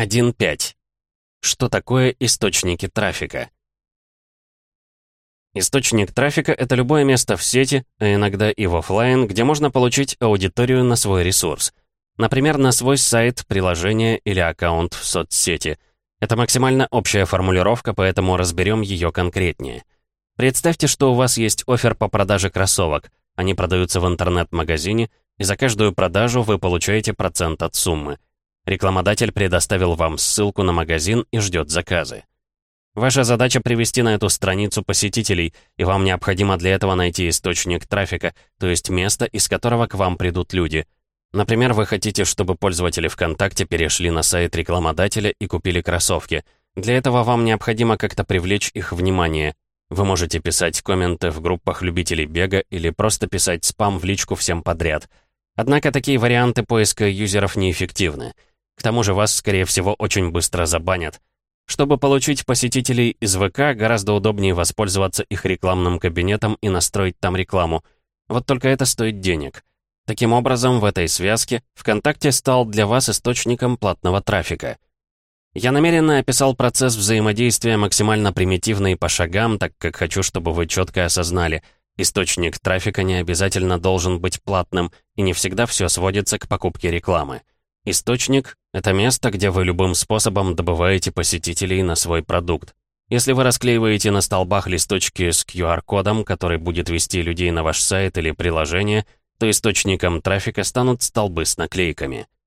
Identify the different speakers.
Speaker 1: 1.5. Что такое источники трафика? Источник трафика — это любое место в сети, а иногда и в офлайн, где можно получить аудиторию на свой ресурс. Например, на свой сайт, приложение или аккаунт в соцсети. Это максимально общая формулировка, поэтому разберем ее конкретнее. Представьте, что у вас есть офер по продаже кроссовок. Они продаются в интернет-магазине, и за каждую продажу вы получаете процент от суммы. Рекламодатель предоставил вам ссылку на магазин и ждет заказы. Ваша задача привести на эту страницу посетителей, и вам необходимо для этого найти источник трафика, то есть место, из которого к вам придут люди. Например, вы хотите, чтобы пользователи ВКонтакте перешли на сайт рекламодателя и купили кроссовки. Для этого вам необходимо как-то привлечь их внимание. Вы можете писать комменты в группах любителей бега или просто писать спам в личку всем подряд. Однако такие варианты поиска юзеров неэффективны. К тому же вас, скорее всего, очень быстро забанят. Чтобы получить посетителей из ВК, гораздо удобнее воспользоваться их рекламным кабинетом и настроить там рекламу. Вот только это стоит денег. Таким образом, в этой связке ВКонтакте стал для вас источником платного трафика. Я намеренно описал процесс взаимодействия максимально примитивно и по шагам, так как хочу, чтобы вы четко осознали, источник трафика не обязательно должен быть платным, и не всегда все сводится к покупке рекламы. Источник — это место, где вы любым способом добываете посетителей на свой продукт. Если вы расклеиваете на столбах листочки с QR-кодом, который будет вести людей на ваш сайт или приложение, то источником трафика станут столбы с наклейками —